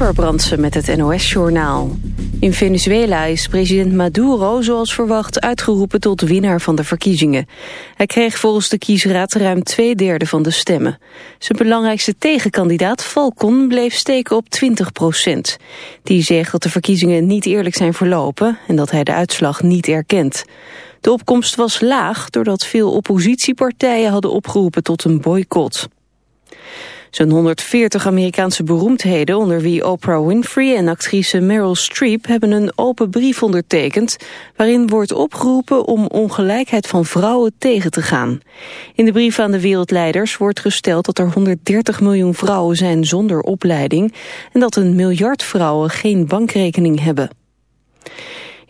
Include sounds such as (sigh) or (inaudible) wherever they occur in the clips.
Amber Brandsen met het NOS-journaal. In Venezuela is president Maduro zoals verwacht uitgeroepen tot winnaar van de verkiezingen. Hij kreeg volgens de kiesraad ruim twee derde van de stemmen. Zijn belangrijkste tegenkandidaat Falcon bleef steken op 20 procent. Die zegt dat de verkiezingen niet eerlijk zijn verlopen en dat hij de uitslag niet erkent. De opkomst was laag doordat veel oppositiepartijen hadden opgeroepen tot een boycott. Zo'n 140 Amerikaanse beroemdheden, onder wie Oprah Winfrey en actrice Meryl Streep, hebben een open brief ondertekend waarin wordt opgeroepen om ongelijkheid van vrouwen tegen te gaan. In de brief aan de wereldleiders wordt gesteld dat er 130 miljoen vrouwen zijn zonder opleiding en dat een miljard vrouwen geen bankrekening hebben.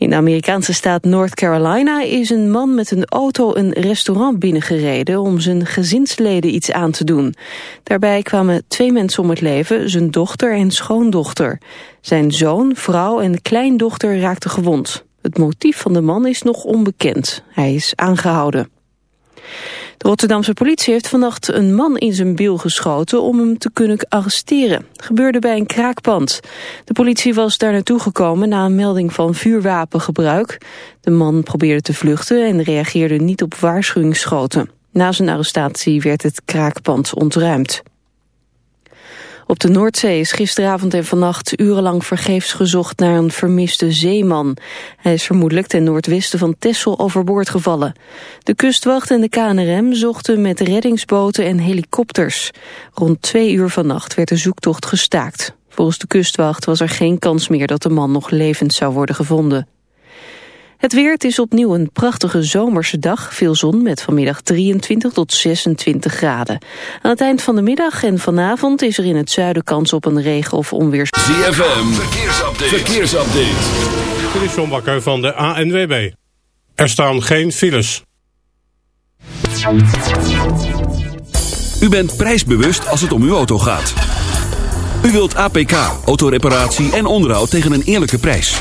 In de Amerikaanse staat North Carolina is een man met een auto een restaurant binnengereden om zijn gezinsleden iets aan te doen. Daarbij kwamen twee mensen om het leven, zijn dochter en schoondochter. Zijn zoon, vrouw en kleindochter raakten gewond. Het motief van de man is nog onbekend. Hij is aangehouden. De Rotterdamse politie heeft vannacht een man in zijn bil geschoten om hem te kunnen arresteren. Gebeurde bij een kraakpand. De politie was daar naartoe gekomen na een melding van vuurwapengebruik. De man probeerde te vluchten en reageerde niet op waarschuwingsschoten. Na zijn arrestatie werd het kraakpand ontruimd. Op de Noordzee is gisteravond en vannacht urenlang vergeefs gezocht naar een vermiste zeeman. Hij is vermoedelijk ten noordwesten van Texel overboord gevallen. De kustwacht en de KNRM zochten met reddingsboten en helikopters. Rond twee uur vannacht werd de zoektocht gestaakt. Volgens de kustwacht was er geen kans meer dat de man nog levend zou worden gevonden. Het weer, het is opnieuw een prachtige zomerse dag. Veel zon met vanmiddag 23 tot 26 graden. Aan het eind van de middag en vanavond is er in het zuiden kans op een regen- of onweers... ZFM, verkeersupdate. verkeersupdate. Dit is John Bakker van de ANWB. Er staan geen files. U bent prijsbewust als het om uw auto gaat. U wilt APK, autoreparatie en onderhoud tegen een eerlijke prijs.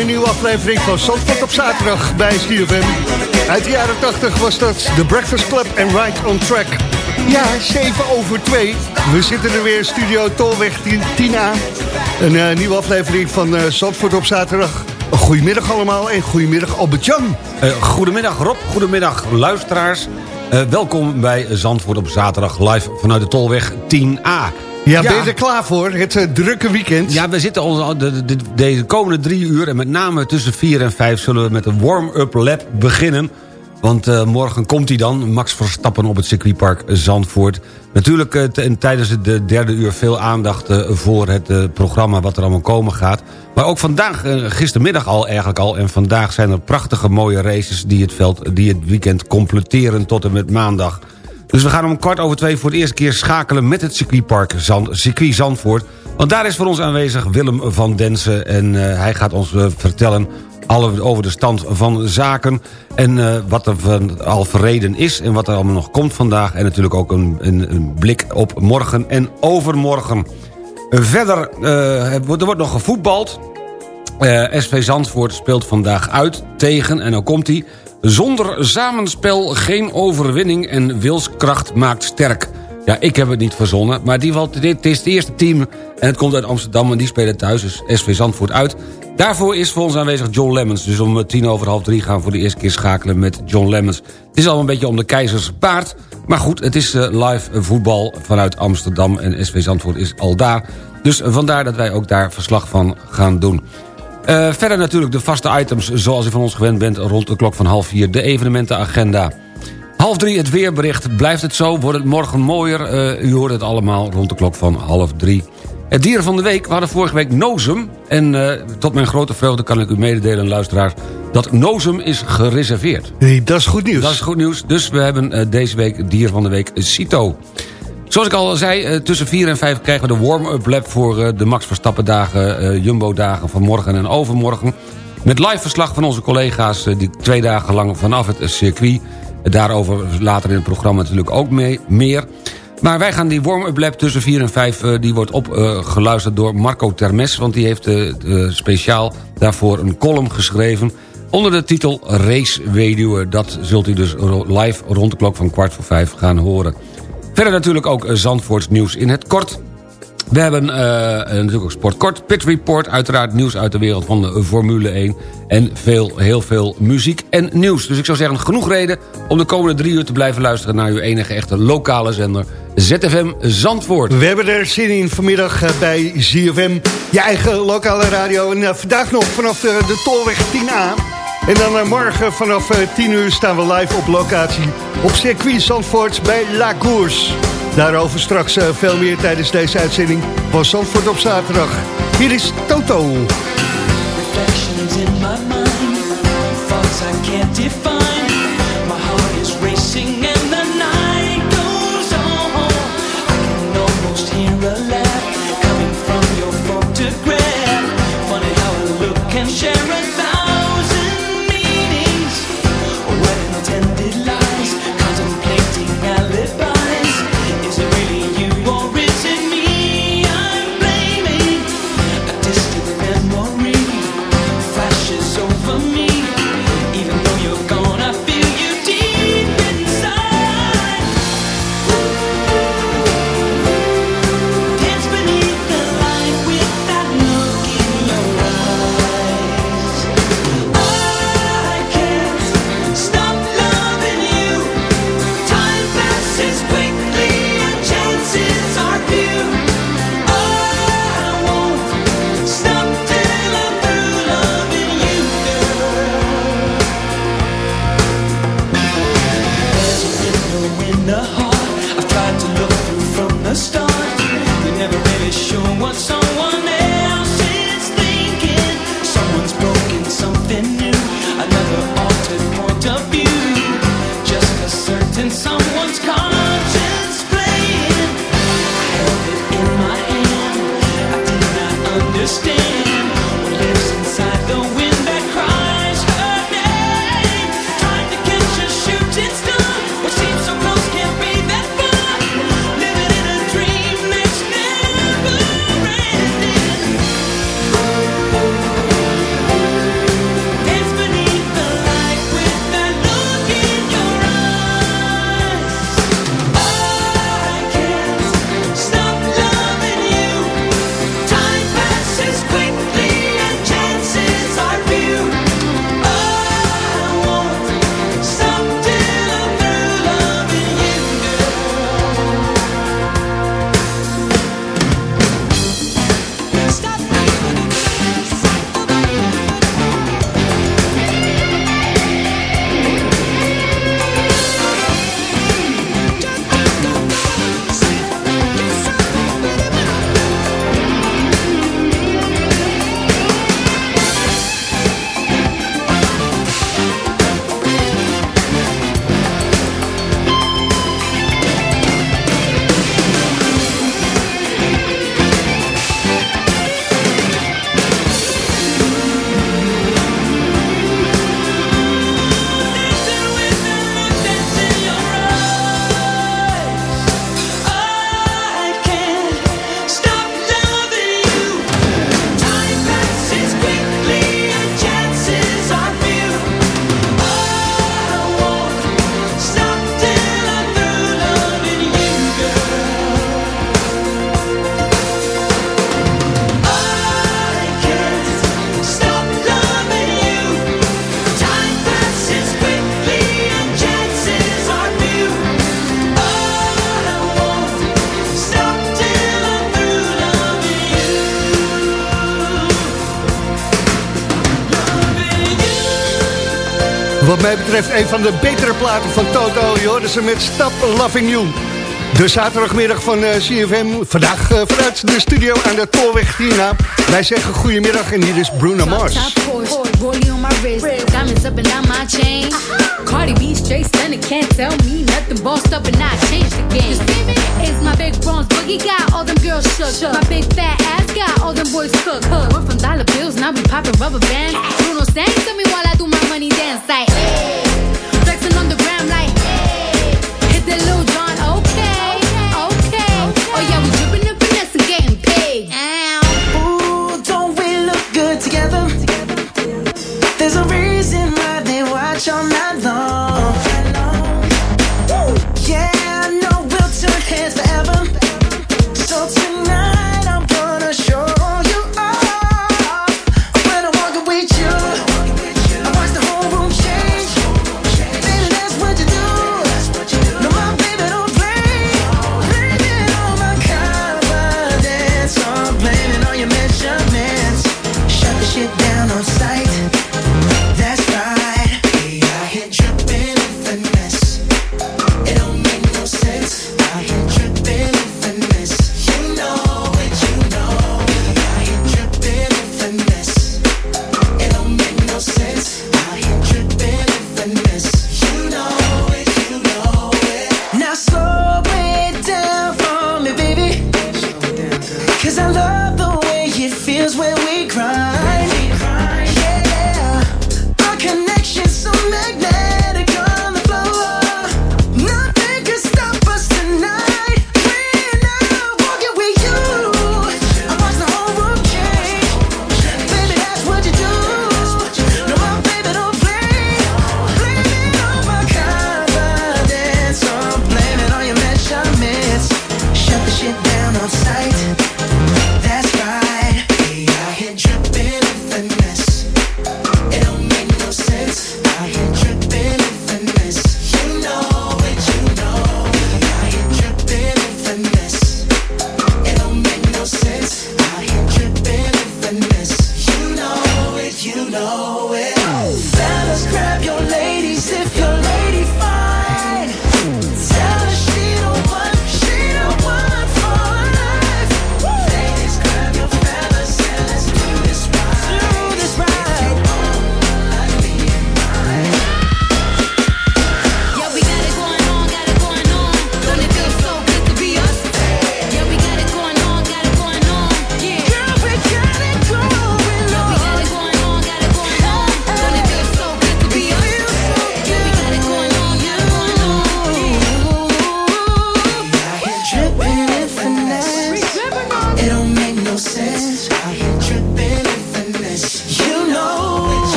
Een nieuwe aflevering van Zandvoort op zaterdag bij CFM. Uit de jaren 80 was dat The Breakfast Club en Right on Track. Ja, 7 over 2. We zitten er weer, studio Tolweg 10A. Een uh, nieuwe aflevering van uh, Zandvoort op zaterdag. Goedemiddag allemaal en goedemiddag Albert-Jan. Uh, goedemiddag Rob, goedemiddag luisteraars. Welkom bij Zandvoort op zaterdag live vanuit de Tolweg 10A. Ja, ben je er klaar voor? Het uh, drukke weekend. Ja, we zitten al de, de, de, komende drie uur... en met name tussen vier en vijf zullen we met een warm-up lap beginnen... Want uh, morgen komt hij dan, Max Verstappen op het circuitpark Zandvoort. Natuurlijk uh, tijdens de derde uur veel aandacht voor het programma wat er allemaal komen gaat. Maar ook vandaag, gistermiddag al eigenlijk al... en vandaag zijn er prachtige mooie races die het, veld, die het weekend completeren tot en met maandag. Dus we gaan om kwart over twee voor de eerste keer schakelen met het circuitpark Zand, circuit Zandvoort. Want daar is voor ons aanwezig Willem van Densen en hij gaat ons vertellen alle over de stand van zaken... en uh, wat er van, al verreden is en wat er allemaal nog komt vandaag... en natuurlijk ook een, een, een blik op morgen en overmorgen. Verder, er wordt nog gevoetbald. SV Zandvoort speelt vandaag uit tegen, en nou komt hij... zonder samenspel geen overwinning en wilskracht maakt sterk... Ja, ik heb het niet verzonnen. Maar die dit is het eerste team en het komt uit Amsterdam... en die spelen thuis, dus SV Zandvoort uit. Daarvoor is voor ons aanwezig John Lemmens. Dus om tien over half drie gaan we voor de eerste keer schakelen met John Lemmens. Het is al een beetje om de keizers paard. Maar goed, het is uh, live voetbal vanuit Amsterdam en SV Zandvoort is al daar. Dus vandaar dat wij ook daar verslag van gaan doen. Uh, verder natuurlijk de vaste items zoals u van ons gewend bent... rond de klok van half vier, de evenementenagenda... Half drie het weerbericht. Blijft het zo? Wordt het morgen mooier? Uh, u hoort het allemaal rond de klok van half drie. Het dier van de week, we hadden vorige week Nozem. En uh, tot mijn grote vreugde kan ik u mededelen, luisteraars... dat Nozem is gereserveerd. Nee, dat is goed nieuws. Dat is goed nieuws. Dus we hebben deze week dier van de week Cito. Zoals ik al zei, tussen 4 en 5 krijgen we de warm-up lab... voor de Max Verstappen dagen, Jumbo-dagen van morgen en overmorgen. Met live verslag van onze collega's... die twee dagen lang vanaf het circuit Daarover later in het programma natuurlijk ook mee, meer. Maar wij gaan die warm-up lab tussen 4 en 5... Uh, die wordt opgeluisterd door Marco Termes... want die heeft speciaal daarvoor een column geschreven... onder de titel Race Weduwe. Dat zult u dus live rond de klok van kwart voor vijf gaan horen. Verder natuurlijk ook Zandvoorts nieuws in het kort... We hebben uh, natuurlijk ook Sportkort, Pit Report... uiteraard nieuws uit de wereld van de Formule 1... en veel, heel veel muziek en nieuws. Dus ik zou zeggen, genoeg reden om de komende drie uur te blijven luisteren... naar uw enige echte lokale zender ZFM Zandvoort. We hebben er zin in vanmiddag bij ZFM, je eigen lokale radio. En vandaag nog vanaf de, de Tolweg 10A... En dan morgen vanaf 10 uur staan we live op locatie op circuit Zandvoort bij La Course. Daarover straks uh, veel meer tijdens deze uitzending van Zandvoort op zaterdag. Hier is Toto. Mij betreft een van de betere platen van Toto. Je hoorde ze met Stop Loving You. De zaterdagmiddag van eh, CFM. Vandaag eh, vanuit de studio aan de Tolweg Tina. Wij zeggen goedemiddag en hier is Bruno Mars. Top Porsche, rollie on my wrist, diamonds up and down my chain. Cardi B straight stunning, can't tell me nothing. Bossed up and I changed the game. It's my big bronze boogie got all them girls shook. My big fat ass got all them boys cook. Went from dollar bills, now we popping rubber bands. Bruno sang to me while I do my money dance like. Hey. Flexing on the gram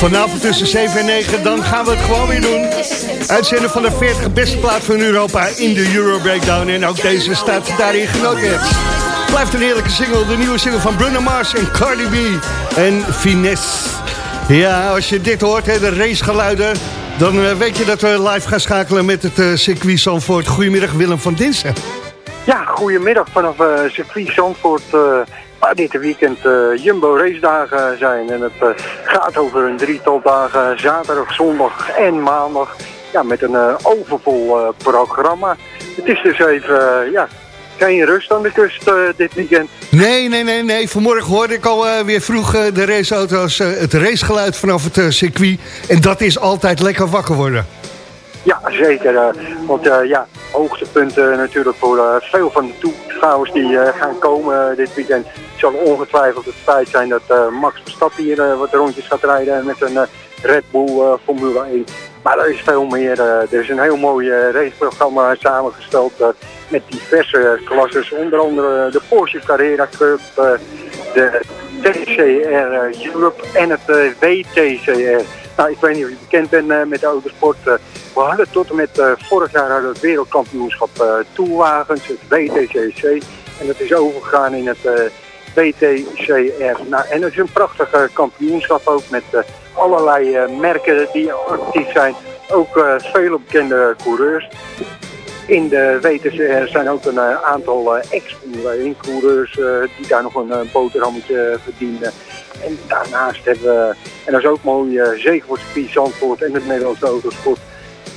Vanavond tussen 7 en 9, dan gaan we het gewoon weer doen. Uitzenden van de 40 beste plaat van Europa in de Euro Breakdown. En ook deze staat daarin genoteerd. Blijft een heerlijke single, de nieuwe single van Bruno Mars en Cardi B. En Finesse. Ja, als je dit hoort, de racegeluiden... dan eh, weet je dat we live gaan schakelen met het eh, circuit Zandvoort. Goedemiddag Willem van Dinsen. Ja, goedemiddag vanaf eh circuit Zandvoort. eh, waar dit weekend eh, Jumbo race dagen zijn. En het eh, gaat over een drietal dagen, zaterdag, zondag en maandag. Ja, met een eh, overvol programma. Het is dus even, ja, geen rust aan de kust dit weekend. Nee, nee, nee, nee. Vanmorgen hoorde ik al weer vroeg de raceauto's, het racegeluid vanaf het circuit. En dat is altijd lekker wakker worden. Ja, zeker. want ja, hoogtepunten natuurlijk voor veel van de toeschouwers die gaan komen dit weekend. Zal ongetwijfeld het feit zijn dat eh, Max Verstappen hier eh, wat rondjes gaat rijden met een eh, Red Bull Formule 1. Maar er is veel meer. er is een heel mooi raceprogramma samengesteld met diverse klasses. Onder andere de Porsche Carrera Cup, de TCR Europe en het WTCR. Nou, ik weet niet of je bekend bent met de autosport. we hadden tot en met vorig jaar het wereldkampioenschap toerwagens, het WTCC. En dat is overgegaan in het WTCR. Nou, en het is een prachtig kampioenschap ook met eh, allerlei eh, merken die actief zijn. Ook eh, vele bekende coureurs. in de er zijn ook een aantal ex-Formule 1 coureurs die daar nog een boterhammetje verdienen. En daarnaast hebben we, en dat is ook mooi, zeker voor Zandvoort en het Nederlandse autosport,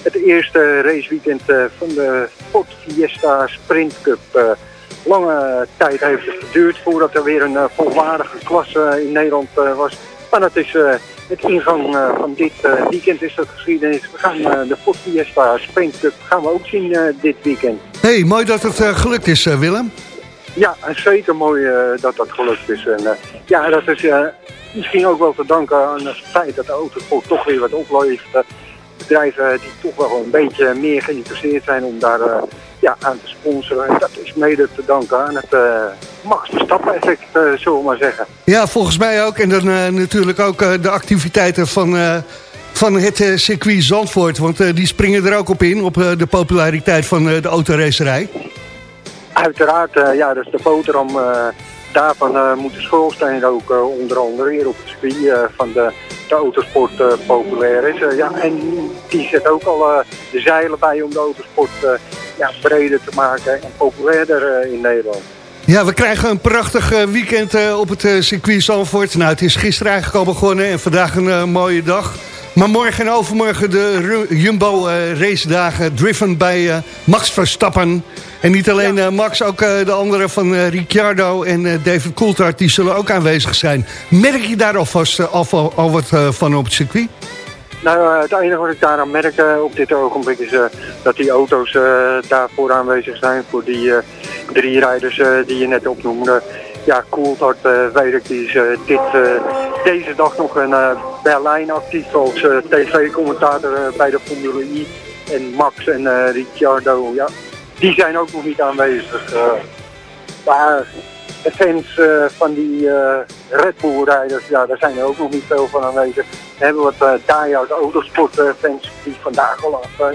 het eerste raceweekend van de Ford Fiesta Sprint Cup. Eh, lange tijd heeft het geduurd voordat er weer een eh, volwaardige klasse in Nederland eh, was. Maar dat is eh, het ingang eh, van dit eh, weekend is dat geschiedenis. We gaan eh, de Ford Fiesta Sprint Cup gaan we ook zien eh, dit weekend. hey, mooi dat het eh, gelukt is, eh, Willem. Ja, zeker mooi eh, dat dat gelukt is. En, eh, ja, dat is eh, misschien ook wel te danken aan het feit dat de autosport toch weer wat opleeft. Eh, bedrijven die toch wel een beetje meer geïnteresseerd zijn om daar eh, ja, aan te sponsoren. En dat is mede te danken aan het eh Max Verstappen effect, eh, zullen we maar zeggen. Ja, volgens mij ook. En dan eh, natuurlijk ook de activiteiten van, van het circuit Zandvoort. Want die springen er ook op in, op de populariteit van de autoracerij. Uiteraard, ja, dat is de boterham. Daarvan eh, moet de schoolsteen ook onder andere hier op het circuit eh, van de, de autosport eh, populair is. Ja, en die zet ook al de zeilen bij om de autosport ja, breder te maken en populairder in Nederland. Ja, we krijgen een prachtig weekend op het circuit Zandvoort. Nou, het is gisteren eigenlijk al begonnen en vandaag een mooie dag. Maar morgen en overmorgen de Jumbo eh, race dagen driven bij eh, Max Verstappen. En niet alleen eh, Max, ook de anderen van Ricciardo en David Coulthard... die zullen ook aanwezig zijn. Merk je daar alvast uh, al, wat van op het circuit? Nou, het enige wat ik daaraan merk op dit ogenblik is dat die auto's daarvoor aanwezig zijn. Voor die drie rijders die je net opnoemde. Ja, Coulthard eh, weet ik, is eh, dit, eh, deze dag nog eh, Berlijn actief als eh, tv-commentator eh, bij de Formule I. En Max en eh, Ricciardo, ja, die zijn ook nog niet aanwezig. eh. maar de fans eh, van die eh, Red Bull-rijders, ja, daar zijn er ook nog niet veel van aanwezig. We hebben wat uh, diehard autosportfans die vandaag al eh,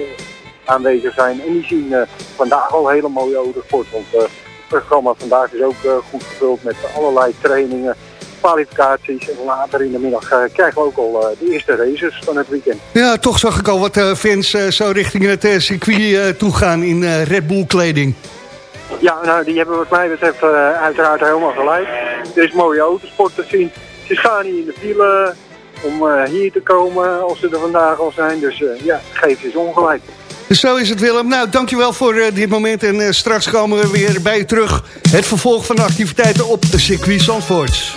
aanwezig zijn. En die zien eh, vandaag al hele mooie autosport. Want eh, programma vandaag is ook eh, goed gevuld met allerlei trainingen, kwalificaties. En later in de middag eh, krijgen we ook al eh, de eerste races van het weekend. Ja, toch zag ik al wat fans zo richting het circuit toe gaan in Red Bull kleding. Ja, nou, die hebben wat mij betreft uiteraard helemaal gelijk. Er is mooie autosport te zien. Ze staan niet in de file om hier te komen als ze er vandaag al zijn. Dus ja, geef ze ongelijk. Zo is het Willem. Nou, dankjewel voor eh, dit moment. En eh, straks komen we weer bij je terug. Het vervolg van de activiteiten op de circuit Zandvoort.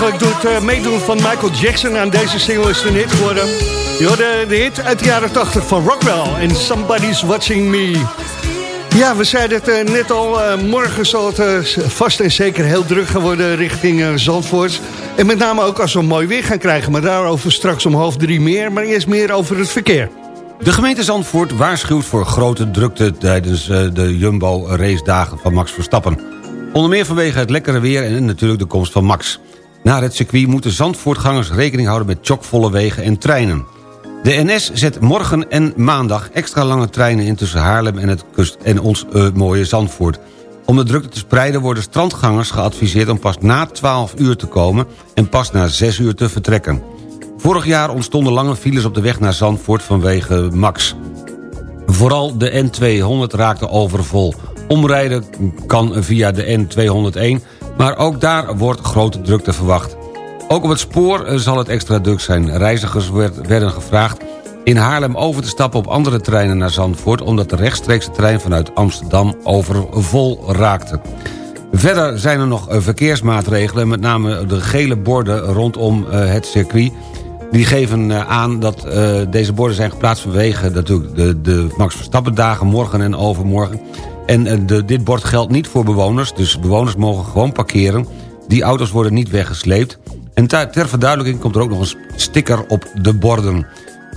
Eigenlijk doet het meedoen van Michael Jackson aan deze single is een hit geworden. Je hoorde de hit uit de jaren 80 van Rockwell en Somebody's Watching Me. Ja, we zeiden het eh, net al, eh, morgen zal het eh, vast en zeker heel druk gaan worden richting eh, Zandvoort. En met name ook als we mooi weer gaan krijgen, maar daarover straks om half drie meer. Maar eerst meer over het verkeer. De gemeente Zandvoort waarschuwt voor grote drukte... tijdens eh, de Jumbo-racedagen van Max Verstappen. Onder meer vanwege het lekkere weer en natuurlijk de komst van Max. Na het circuit moeten Zandvoortgangers rekening houden met chockvolle wegen en treinen. De NS zet morgen en maandag extra lange treinen in tussen Haarlem en, het kust en ons eh, mooie Zandvoort. Om de drukte te spreiden worden strandgangers geadviseerd om pas na 12 uur te komen en pas na 6 uur te vertrekken. Vorig jaar ontstonden lange files op de weg naar Zandvoort vanwege Max. Vooral de N200 raakte overvol. Omrijden kan via de N201, maar ook daar wordt grote drukte verwacht. Ook op het spoor eh, zal het extra druk zijn. Reizigers werd- werden gevraagd in Haarlem over te stappen op andere treinen naar Zandvoort... omdat de rechtstreekse trein vanuit Amsterdam overvol raakte. Verder zijn er nog eh, verkeersmaatregelen... met name de gele borden rondom eh, het circuit... Die geven aan dat deze borden zijn geplaatst vanwege natuurlijk de, de Max Verstappen dagen morgen en overmorgen. En eh, dit bord geldt niet voor bewoners, dus bewoners mogen gewoon parkeren. Die auto's worden niet weggesleept. En ter, verduidelijking komt er ook nog een sticker op de borden.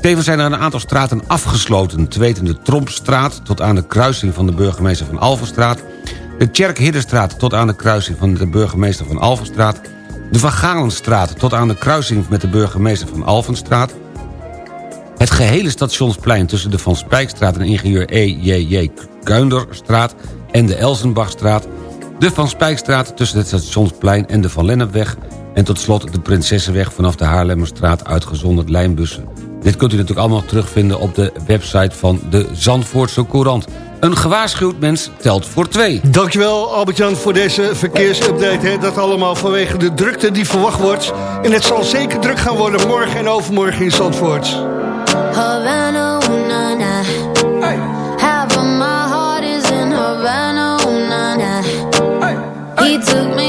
Tevens zijn er een aantal straten afgesloten. Te weten de Trompstraat tot aan de kruising van de burgemeester van Alverstraat. De Tjerk-Hiddenstraat tot aan de kruising van de burgemeester van Alverstraat. De Van Galenstraat tot aan de kruising met de burgemeester van Alvenstraat. Het gehele stationsplein tussen de Van Spijkstraat en ingenieur E.J.J. Kuinderstraat en de Elsenbachstraat. De Van Spijkstraat tussen het stationsplein en de Van Lennepweg. En tot slot de Prinsessenweg vanaf de Haarlemmerstraat uitgezonderd lijnbussen. Dit kunt u natuurlijk allemaal terugvinden op de website van de Zandvoortse Courant. Een gewaarschuwd mens telt voor twee. Dankjewel Albert-Jan voor deze verkeersupdate. Hè. Dat allemaal vanwege de drukte die verwacht wordt. En het zal zeker druk gaan worden morgen en overmorgen in Zandvoort. Took me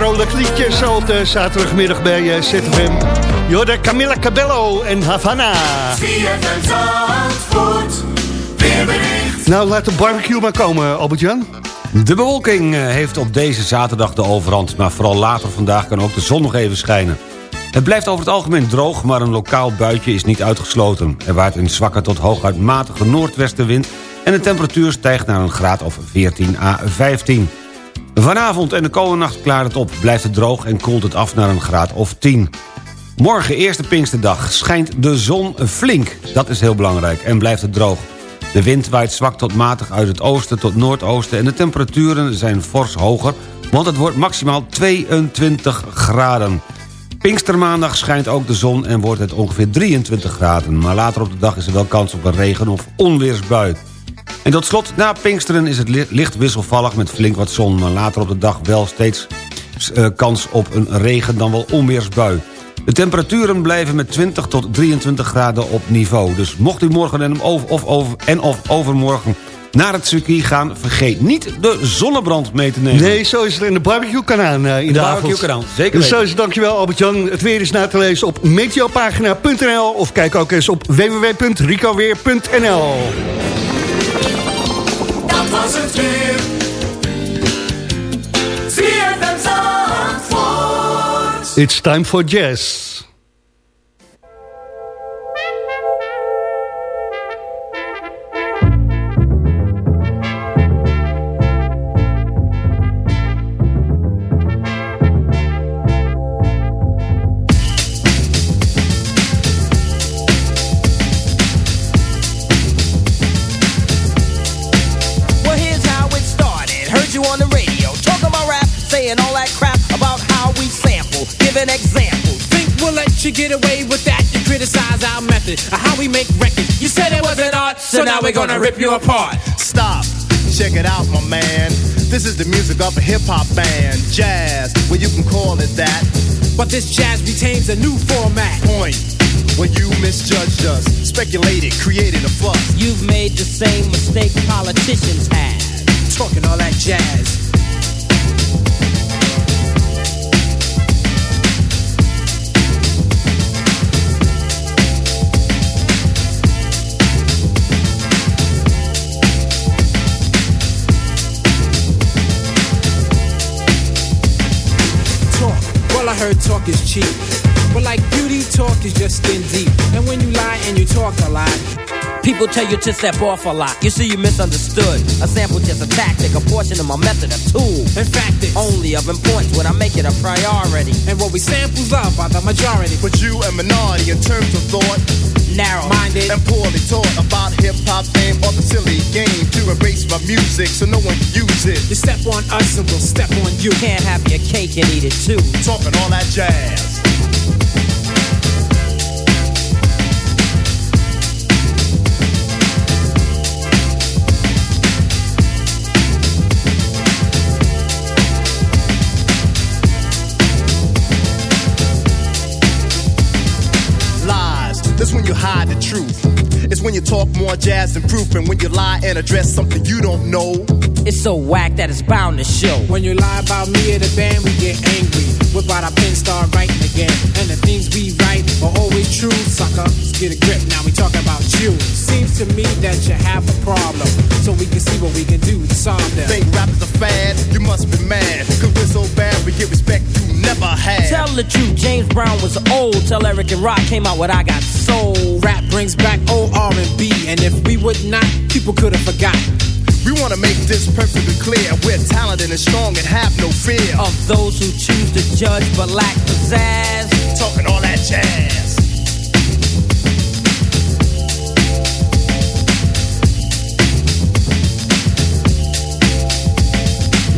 vrolijk liedje zo op de zaterdagmiddag bij eh, ZFM. Jorda Camilla Cabello en Havana. Nou, laat de barbecue maar komen, Albert-Jan. De bewolking eh, heeft op deze zaterdag de overhand... maar vooral later vandaag kan ook de zon nog even schijnen. Het blijft over het algemeen droog, maar een lokaal buitje is niet uitgesloten. Er waait een zwakke tot hooguit matige noordwestenwind... en de temperatuur stijgt naar een graad of 14 à 15. Vanavond en de komende nacht klaart het op, blijft het droog... en koelt het af naar een graad of 10. Morgen, eerste Pinksterdag, schijnt de zon flink. Dat is heel belangrijk en blijft het droog. De wind waait zwak tot matig uit het oosten tot noordoosten... en de temperaturen zijn fors hoger, want het wordt maximaal 22 graden. Pinkstermaandag schijnt ook de zon en wordt het ongeveer 23 graden... maar later op de dag is er wel kans op een regen- of onweersbui. En tot slot, na Pinksteren is het li- licht wisselvallig met flink wat zon... maar later op de dag wel steeds eh, kans op een regen dan wel onweersbui. De temperaturen blijven met 20 tot 23 graden op niveau. Dus mocht u morgen en, of, of, over, en of overmorgen naar het circuit gaan... vergeet niet de zonnebrand mee te nemen. Nee, zo is het in de barbecue kan aan eh, in de, De zeker Dus zo weten. is het, dankjewel Albert-Jan. Het weer is na te lezen op meteopagina.nl of kijk ook eens op www.ricoweer.nl. Dat was het weer. ZFM Zandvoort. It's time for jazz. You get away with that? You criticize our method of how we make records. You said it wasn't art, so now we're gonna rip you apart. Stop. Check it out, my man. This is the music of a hip hop band, jazz. Well, you can call it that. But this jazz retains a new format. Point. When you misjudged us, speculated, created a fuss. You've made the same mistake politicians have. Talking all that jazz. Heard talk is cheap. But like beauty, talk is just skin deep. And when you lie and you talk a lot, People tell you to step off a lot. You see, you misunderstood. A sample just a tactic, a portion of my method, a tool. in fact, it's Only of importance when I make it a priority. and what we samples of by the majority. But you a minority in terms of thought Narrow. Minded. and poorly taught about hip hop fame or the silly game to erase my music so no one can use it. You step on us and we'll step on you. Can't have your cake and eat it too. Talking all that jazz. When you talk more jazz than proof, and when you lie and address something you don't know. It's so whack that it's bound to show. When you lie about me or the band, we get angry. Whip out our pen, start writing again. And the things we write are always true, sucker. Let's get a grip, now we talk about you. Seems to me that you have a problem. So we can see what we can do to solve them. Think rap is a fad? You must be mad. Cause we're so bad, we get respect you never had. Tell the truth, James Brown was old. Tell Eric and Rock came out with I Got Soul. Brings back old R&B. And if we would not, people could have forgotten. We wanna make this perfectly clear. We're talented and strong and have no fear. Of those who choose to judge but lack pizzazz. Talking all that jazz.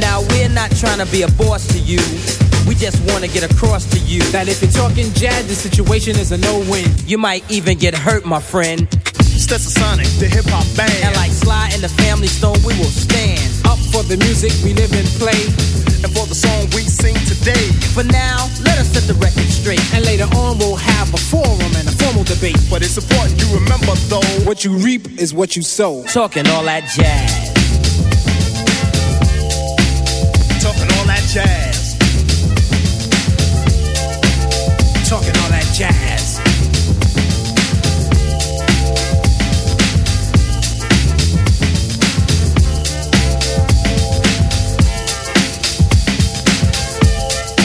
Now we're not trying to be a boss to you. Just want to get across to you. That if you're talking jazz, the situation is a no-win. You might even get hurt, my friend. Stetsasonic, the hip hop band. And like Sly and the Family Stone, we will stand. Up for the music we live and play. and for the song we sing today. For now, let us set the record straight. And later on, we'll have a forum and a formal debate. But it's important you remember though. What you reap is what you sow. Talking all that jazz. Talking all that jazz.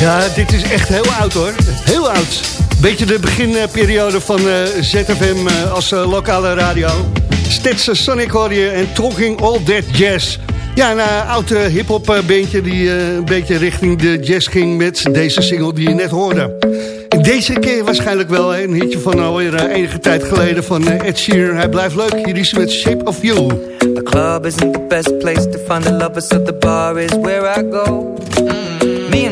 Ja, dit is echt heel oud hoor. Heel oud. Beetje de beginperiode van eh, ZFM eh, als eh, lokale radio. Stetson Sonic hoor en Talking All That Jazz. Ja, een oud hip-hop beentje die een beetje richting de jazz ging met deze single die je net hoorde. Deze keer waarschijnlijk wel een hitje van alweer enige tijd geleden van Ed Sheeran. Hij blijft leuk. Hier is met Shape of You. The club isn't the best place to find the lovers, so the bar is where I go.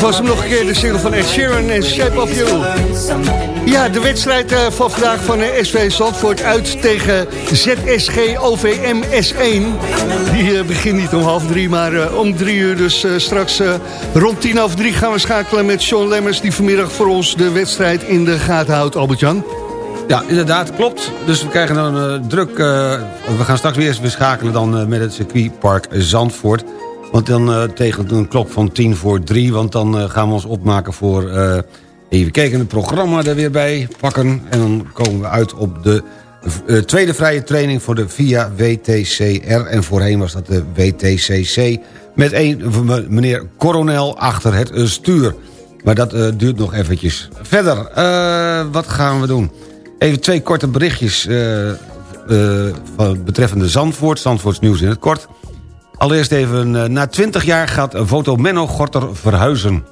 Was hem nog een keer, de single van Ed Sheeran en Shape of You. Ja, de wedstrijd eh, van vandaag van eh, SV Zandvoort uit tegen ZSG OVM S1. Die eh, begint niet om half drie, maar om drie uur. Dus straks rond tien over drie gaan we schakelen met Sean Lemmers... die vanmiddag voor ons de wedstrijd in de gaten houdt, Albert-Jan. Ja, inderdaad, klopt. Dus we krijgen dan eh, druk... we gaan straks weer eens schakelen dan met het circuitpark Zandvoort. Want dan eh, tegen een klok van tien voor drie... want dan eh, gaan we ons opmaken voor... eh, even kijken, het programma er weer bij pakken. En dan komen we uit op de tweede vrije training voor de VIA WTCR. En voorheen was dat de WTCC... met een meneer Coronel achter het stuur. Maar dat duurt nog eventjes. Verder, wat gaan we doen? Even twee korte berichtjes betreffende Zandvoort. Zandvoorts nieuws in het kort. Allereerst even, eh, na 20 jaar gaat foto Menno Gorter verhuizen.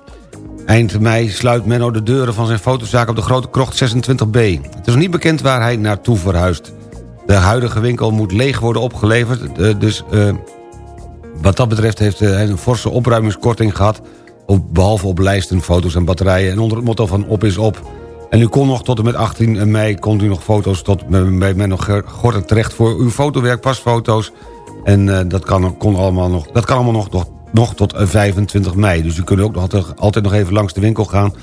Eind mei sluit Menno de deuren van zijn fotozaak op de Grote Krocht 26B. Het is niet bekend waar hij naartoe verhuist. De huidige winkel moet leeg worden opgeleverd, dus... eh, wat dat betreft heeft eh, hij een forse opruimingskorting gehad... Op, behalve op lijsten, foto's en batterijen. En onder het motto van op is op... En u kon nog tot en met 18 mei kon u nog foto's tot bij Menno Gorter terecht... voor uw fotowerk, pasfoto's. En eh, dat, kan, kon allemaal nog, dat kan allemaal nog, nog, nog tot eh, 25 mei. Dus u kunt ook nog altijd, altijd nog even langs de winkel gaan...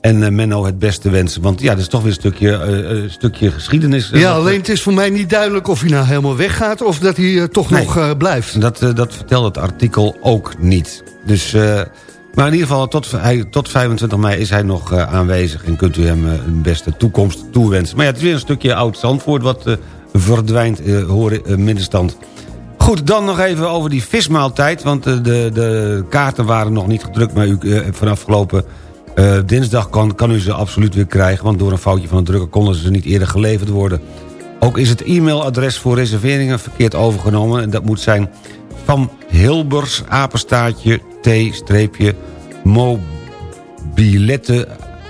en eh, Menno het beste wensen. Want ja, dat is toch weer een stukje, eh, stukje geschiedenis. eh, Ja, alleen het is voor mij niet duidelijk of hij nou helemaal weggaat... of dat hij eh, toch Nee. nog eh, blijft. Dat, eh, dat vertelt het artikel ook niet. Dus, eh, maar in ieder geval, tot, hij, tot 25 mei is hij nog eh, aanwezig... en kunt u hem eh, een beste toekomst toewensen. Maar ja, het is weer een stukje oud-Zandvoort... wat eh, verdwijnt, eh horen eh, middenstand. Goed, dan nog even over die vismaaltijd... want eh, de, de kaarten waren nog niet gedrukt... maar u, eh, vanaf afgelopen eh, dinsdag kan, kan u ze absoluut weer krijgen... want door een foutje van de drukker konden ze niet eerder geleverd worden. Ook is het e-mailadres voor reserveringen verkeerd overgenomen... en dat moet zijn van Hilbers, apenstaartje, t-streepje,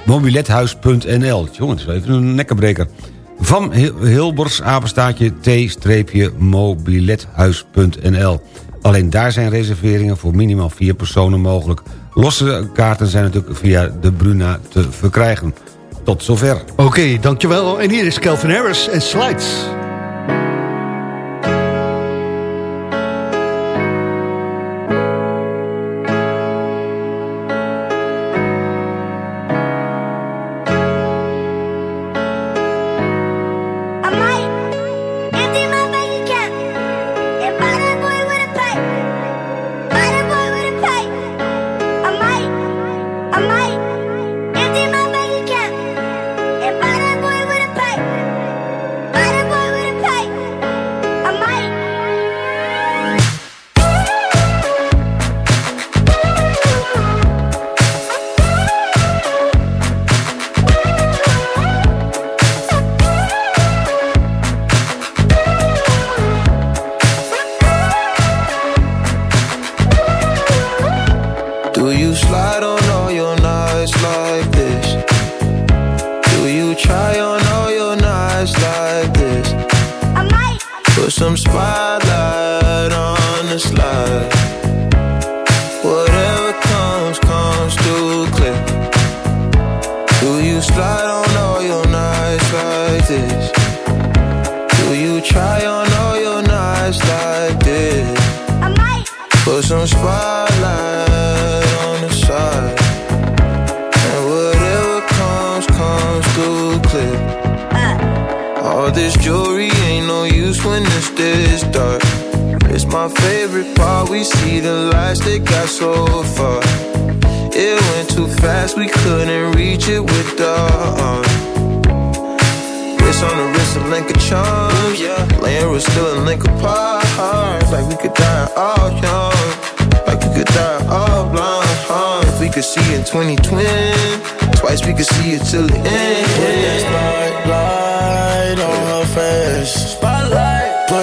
mobilethuis.nl. Jongens, even een nekkenbreker. Van Hil- Hilbers, apenstaartje, t-streepje, mobilethuis.nl. Alleen daar zijn reserveringen voor minimaal vier personen mogelijk. Losse kaarten zijn natuurlijk via de Bruna te verkrijgen. Tot zover. Oké, dankjewel. En hier is Calvin Harris en Slides. My favorite part. We see the lights that got so far. It went too fast, we couldn't reach it with the arm. Wrist on the wrist, a link of charms. Yeah, laying was still a link apart. Like we could die all young, like we could die all blind. Huh? If we could see in 2020, twice we could see it till the end. Put that spotlight on her face.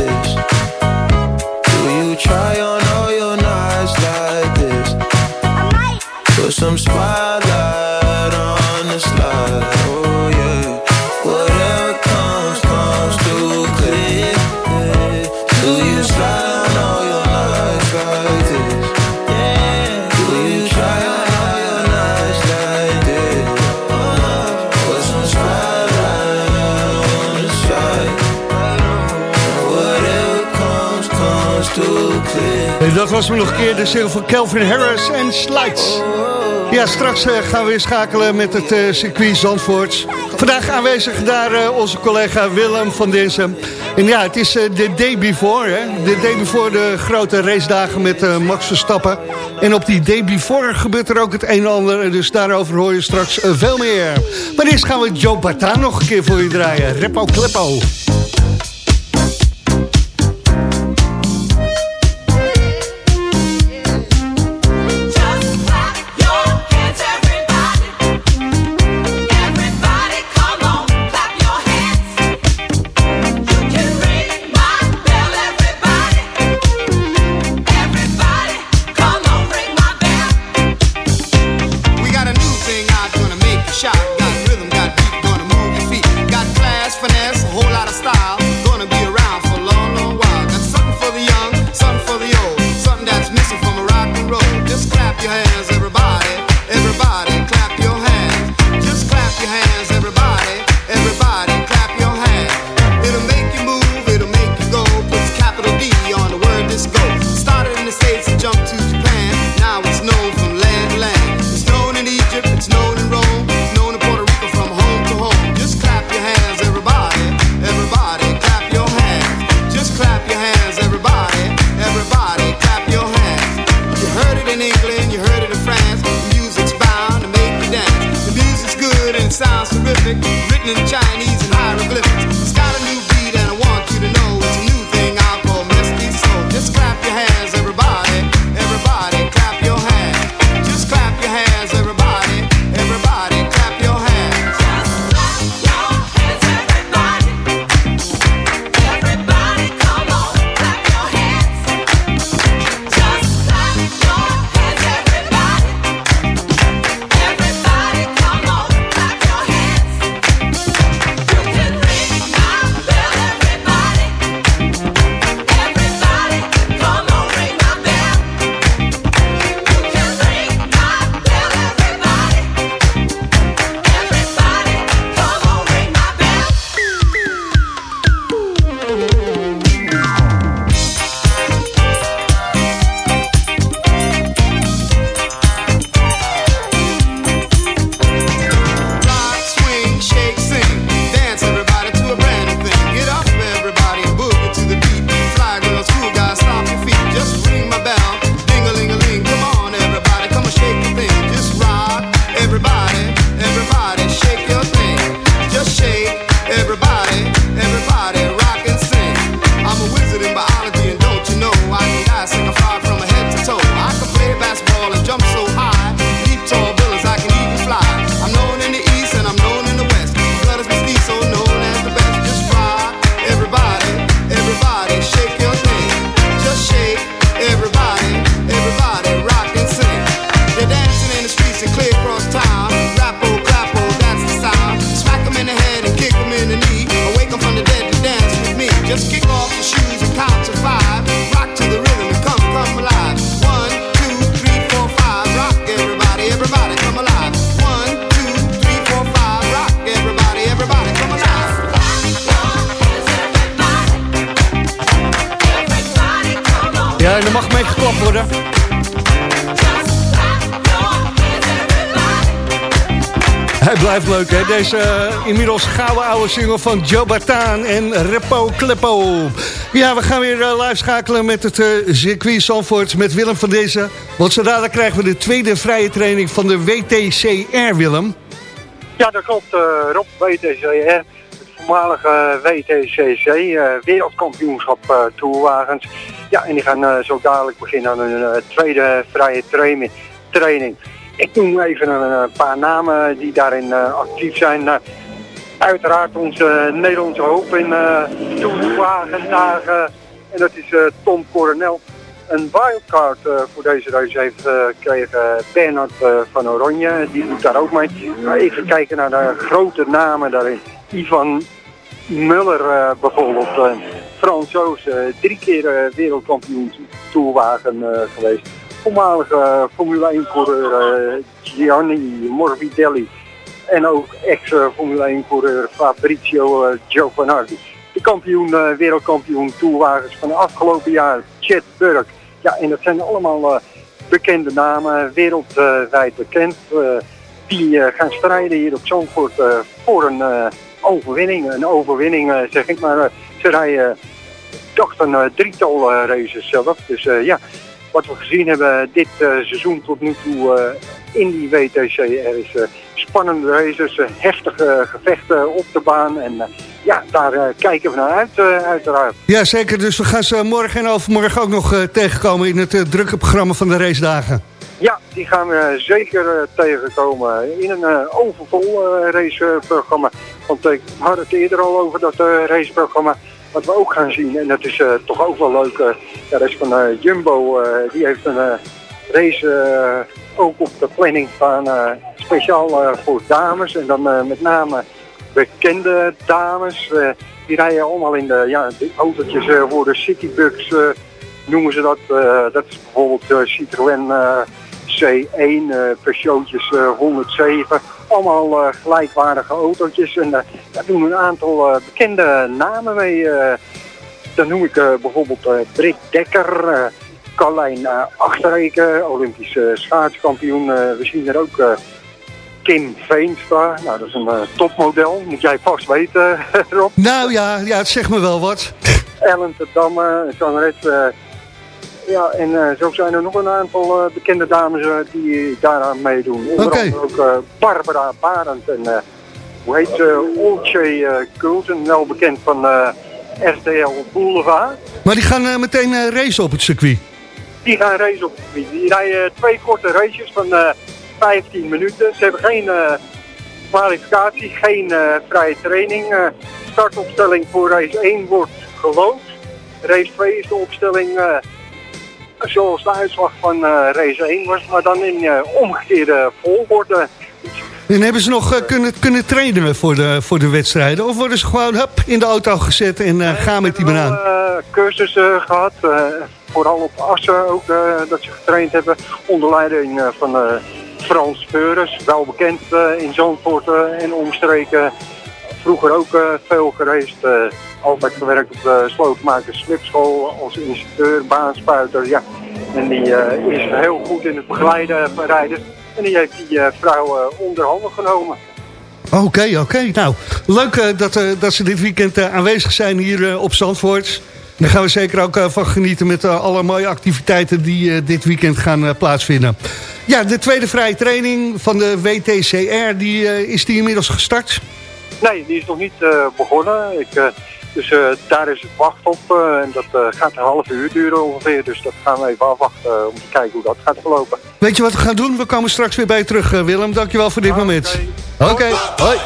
you try on all your nights like this? Put some spotlight Dat was nog een keer de single van Calvin Harris en Slides. Ja, straks eh, gaan we weer schakelen met het eh, circuit Zandvoort. Vandaag aanwezig daar eh, onze collega Willem van Dinsen. En ja, het is de day before, hè. De day before de grote racedagen met eh, Max Verstappen. En op die day before gebeurt er ook het een en ander. Dus daarover hoor je straks veel meer. Maar eerst gaan we Joe Bartaan nog een keer voor je draaien. Repo Kleppo. Er mag mee geklapt worden. Hij blijft leuk, hè? Deze eh, inmiddels gouden oude single van Joe Bartaan en Repo Kleppo. Ja, we gaan weer eh, live schakelen met het eh, circuit Zandvoort met Willem van deze. Want zodra dan krijgen we de tweede vrije training van de WTCR, Willem. Ja, dat klopt, eh, Rob, WTCR. Voormalige WTCC, eh, wereldkampioenschap eh toerwagens. Ja, en die gaan eh, zo dadelijk beginnen aan hun eh, tweede vrije training. Ik noem even een eh, paar namen die daarin eh, actief zijn. Eh, uiteraard onze Nederlandse hoop in uh, toerwagendagen. En dat is eh, Tom Coronel. Een wildcard eh, voor deze race heeft eh, gekregen Bernard eh, van Oranje. Die doet daar ook mee. Maar even kijken naar de grote namen daarin. Ivan Muller eh, bijvoorbeeld. eh, drie keer wereldkampioen toerwagen geweest. Voormalige Formule 1 coureur eh, Gianni Morbidelli. En ook ex-Formule 1 coureur Fabrizio Giovanardi. De kampioen, wereldkampioen toerwagens van de afgelopen jaar, Chet Burke. ja, en dat zijn allemaal bekende namen, wereldwijd bekend. die gaan strijden hier op Zandvoort voor een overwinning. Een overwinning, eh, zeg ik maar. eh, ze rijden, ik dacht een eh, drietal eh, races zelf. Dus eh, ja, wat we gezien hebben dit eh, seizoen tot nu toe eh, in die WTC. Er is eh, spannende races, eh, heftige gevechten op de baan. En eh, ja, daar eh, kijken we naar uit, eh, uiteraard. Ja, zeker. Dus we gaan ze morgen en overmorgen ook nog eh, tegenkomen... in het eh, drukke programma van de racedagen. Ja, die gaan we zeker eh, tegenkomen in een eh, overvol eh, raceprogramma. Want ik had het eerder al over dat eh, raceprogramma wat we ook gaan zien. En dat is eh, toch ook wel leuk. eh, ja, is van eh, Jumbo. eh, die heeft een eh, race eh, ook op de planning staan. eh, speciaal eh, voor dames. En dan eh, met name bekende dames. eh, die rijden allemaal in de, ja, autootjes eh, voor de Citybugs. eh, noemen ze dat. Eh, dat is bijvoorbeeld eh, Citroën eh, C1, eh Peugeotjes eh, 107. Allemaal eh, gelijkwaardige autootjes. En eh, daar doen een aantal eh, bekende namen mee. dan noem ik bijvoorbeeld Britt Dekker, Carlijn Achterreken, Olympisch eh, schaatskampioen. We zien er ook Kim Veenstra. Nou, dat is een topmodel. Moet jij vast weten, (laughs) Rob. Nou ja, ja, het zegt me wel wat. Ellen Damme, zangeres. Ja, en eh, zo zijn er nog een aantal eh, bekende dames eh, die daaraan meedoen. Onder andere ook Barbara Barend en hoe heet ze? Olcay Coulton, wel bekend van RTL Boulevard. Maar die gaan meteen racen op het circuit. Die gaan race op het gebied. Die rijden twee korte races van eh 15 minuten. Ze hebben geen kwalificatie, geen vrije training. Eh, startopstelling voor race 1 wordt gelood. Race 2 is de opstelling zoals de uitslag van eh, race 1 was, maar dan in eh, omgekeerde volgorde. En hebben ze nog eh, kunnen, kunnen trainen voor de, voor de wedstrijden? Of worden ze gewoon hup, in de auto gezet en gaan met die banaan? cursussen gehad. eh, vooral op Assen ook dat ze getraind hebben. Onder leiding van Frans Veurens. Wel bekend in Zandvoort en omstreken. Vroeger ook eh, veel gereisd. eh, altijd gewerkt op de Slotenmakers Slipschool als instructeur, baanspuiter. Ja. En die eh, is heel goed in het begeleiden van rijders. En die heeft die vrouw onder handen genomen. Oké, oké. Nou, leuk dat, dat ze dit weekend aanwezig zijn hier op Zandvoort. Daar gaan we zeker ook van genieten met alle mooie activiteiten die dit weekend gaan plaatsvinden. Ja, de tweede vrije training van de WTCR, die, is die inmiddels gestart? Nee, die is nog niet eh, begonnen. Ik, eh, dus eh, daar is het wacht op. en dat eh, gaat een half uur duren ongeveer. Dus dat gaan we even afwachten om te kijken hoe dat gaat verlopen. Weet je wat we gaan doen? We komen straks weer bij je terug, Willem. Dankjewel voor dit moment. Oké, hoi.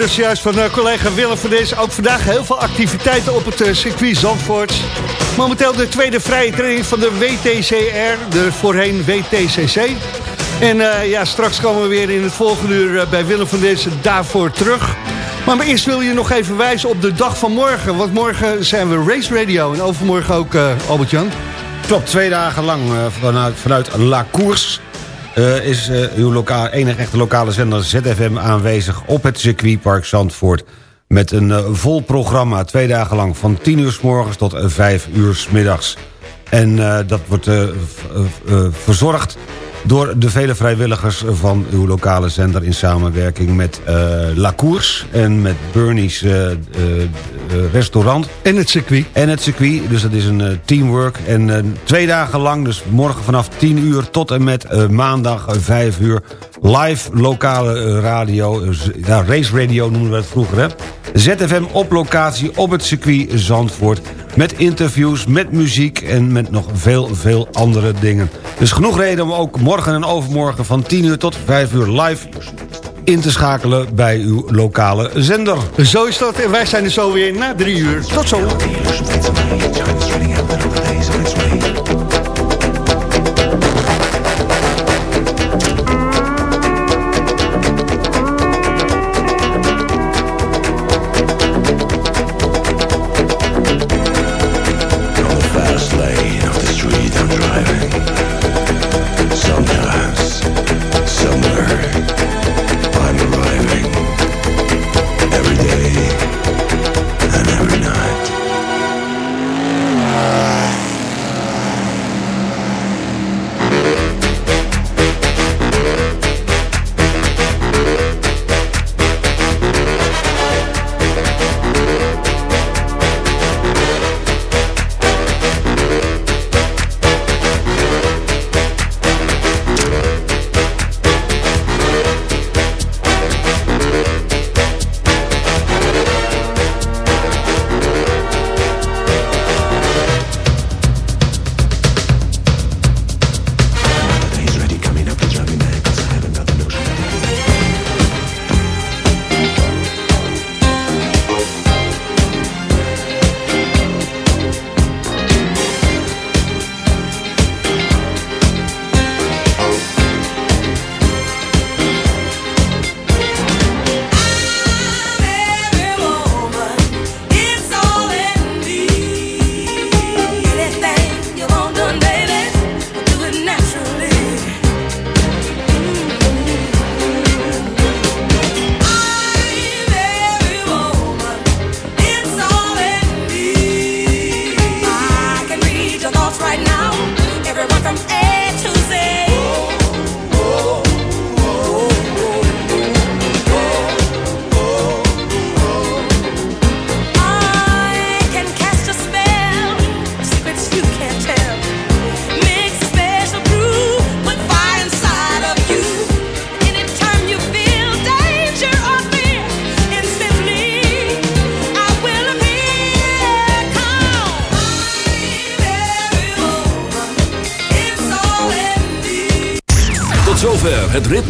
Worden juist van eh, collega Willem van deze ook vandaag heel veel activiteiten op het eh, circuit Zandvoort. Momenteel de tweede vrije training van de WTCR, de voorheen WTCC. En eh, ja, straks komen we weer in het volgende uur bij Willem van deze daarvoor terug. Maar, maar eerst wil je nog even wijzen op de dag van morgen. Want morgen zijn we Race Radio en overmorgen ook Albert-Jan. Klopt, twee dagen lang vanuit, vanuit La Course... eh, is eh, uw lokaal, enige echte lokale zender ZFM aanwezig op het circuitpark Zandvoort. Met een eh, vol programma, twee dagen lang, van 10 uur s morgens tot eh, 5 uur s middags. En dat wordt verzorgd door de vele vrijwilligers van uw lokale zender... in samenwerking met eh La Course en met Bernie's eh, eh, restaurant. En het circuit. En het circuit, dus dat is een teamwork. En twee dagen lang, dus morgen vanaf 10 uur tot en met maandag eh, 5 uur... live lokale eh, radio, eh, race radio noemen we het vroeger, hè? ZFM op locatie op het circuit Zandvoort... met interviews, met muziek en met nog veel, veel andere dingen. Dus genoeg reden om ook morgen en overmorgen van 10 uur tot 5 uur live in te schakelen bij uw lokale zender. Zo is dat en wij zijn er zo weer na drie uur. Tot zo.